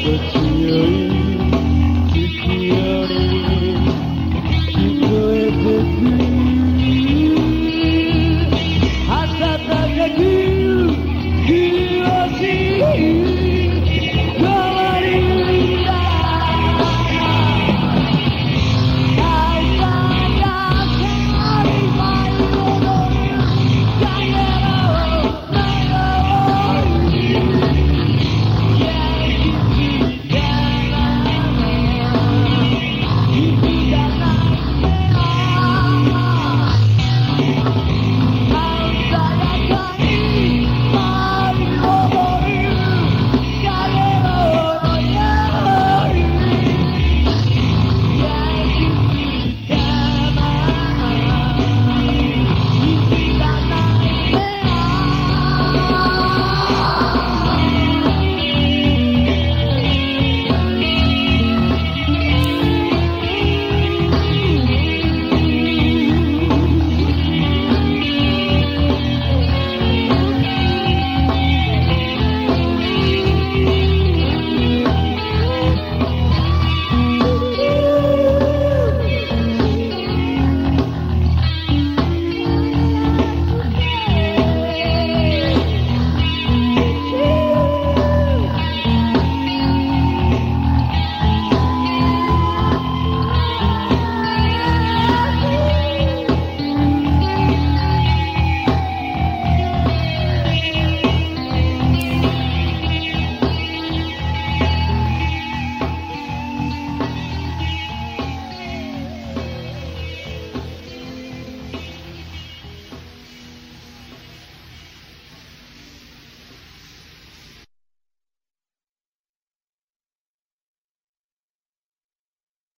but you